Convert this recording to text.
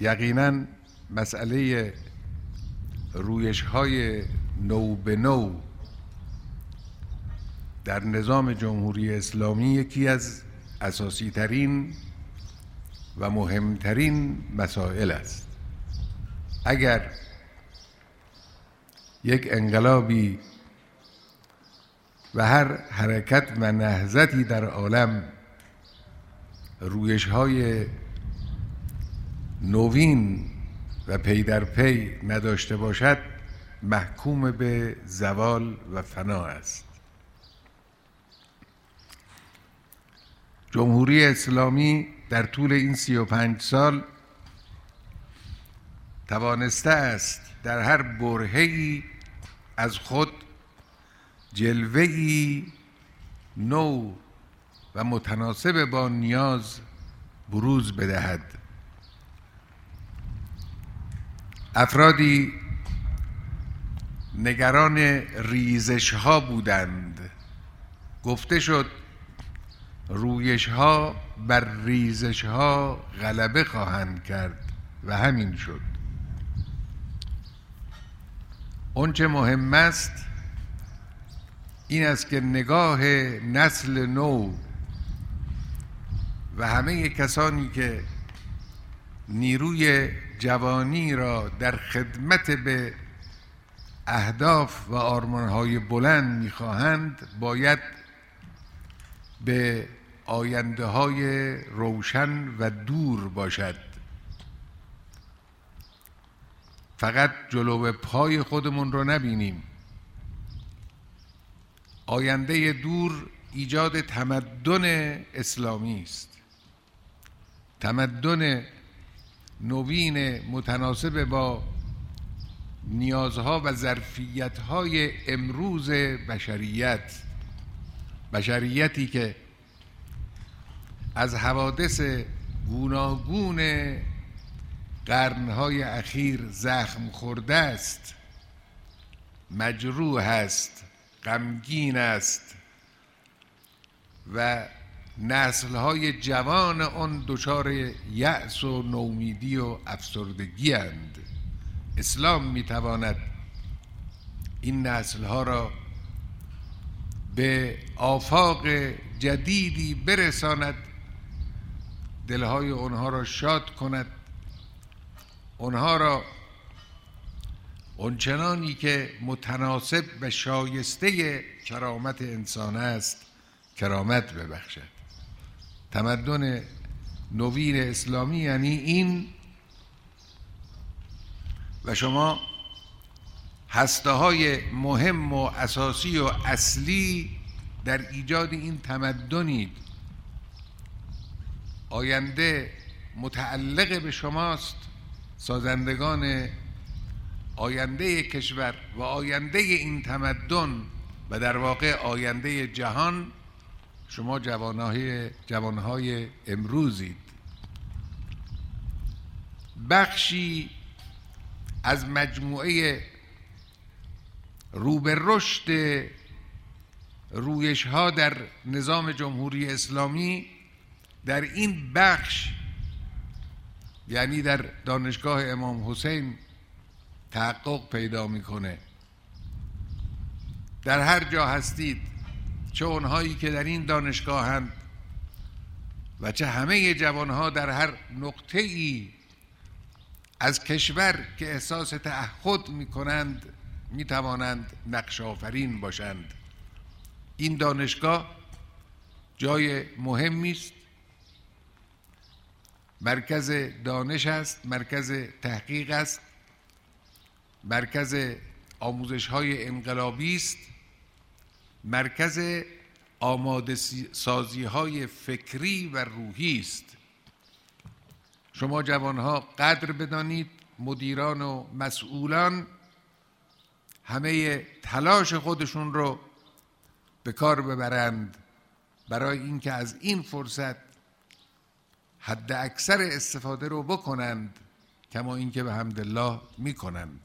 یقینا مسئله رویش های نو به نو در نظام جمهوری اسلامی یکی از اساسی ترین و مهمترین مسائل است. اگر یک انقلابی و هر حرکت و نهضتی در عالم رویش های نوین و پی در پی نداشته باشد محکوم به زوال و فنا است. جمهوری اسلامی در طول این سی و پنج سال توانسته است در هر برهی از خود جلوهی نو و متناسب با نیاز بروز بدهد. افرادی نگران ریزش ها بودند. گفته شد رویش ها بر ریزش ها غلبه خواهند کرد و همین شد. اونچه مهم است این است که نگاه نسل نو و همه کسانی که نیروی جوانی را در خدمت به اهداف و آرمانهای بلند می‌خواهند باید به آینده های روشن و دور باشد. فقط جلو پای خودمون رو نبینیم. آینده دور ایجاد تمدن اسلامی است. تمدن نوین متناسب با نیازها و ظرفیتهای امروز بشریت. بشریتی که از حوادث گوناگون قرنهای اخیر زخم خورده است مجروح است غمگین است و نسلهای جوان آن دچار یأس و نومیدی و افسردگی اند. اسلام می‌تواند این نسلها را به آفاق جدیدی برساند. دلهای آنها را شاد کند. آنها را اونچنانی که متناسب و شایسته کرامت انسان است کرامت ببخشد. تمدن نوین اسلامی یعنی این و شما هسته های مهم و اساسی و اصلی در ایجاد این تمدنید. آینده متعلق به شماست. سازندگان آینده کشور و آینده این تمدن و در واقع آینده جهان شما جوانهای جوانهای امروزید. بخشی از مجموعه روبه رشد رویش ها در نظام جمهوری اسلامی در این بخش یعنی در دانشگاه امام حسین تحقق پیدا می‌کنه. در هر جا هستید چه اونهایی که در این دانشگاهند و چه همه جوانها در هر نقطه ای از کشور که احساس تعهد می کنند می توانند نقش آفرین باشند. این دانشگاه جای مهمی است. مرکز دانش است مرکز تحقیق است مرکز آموزش های انقلابی است. مرکز آماده سازی های فکری و روحی است. شما جوانها قدر بدانید مدیران و مسئولان همه تلاش خودشون رو به کار ببرند. برای اینکه از این فرصت حد اکثر استفاده رو بکنند کما اینکه به حمد الله می‌کنند.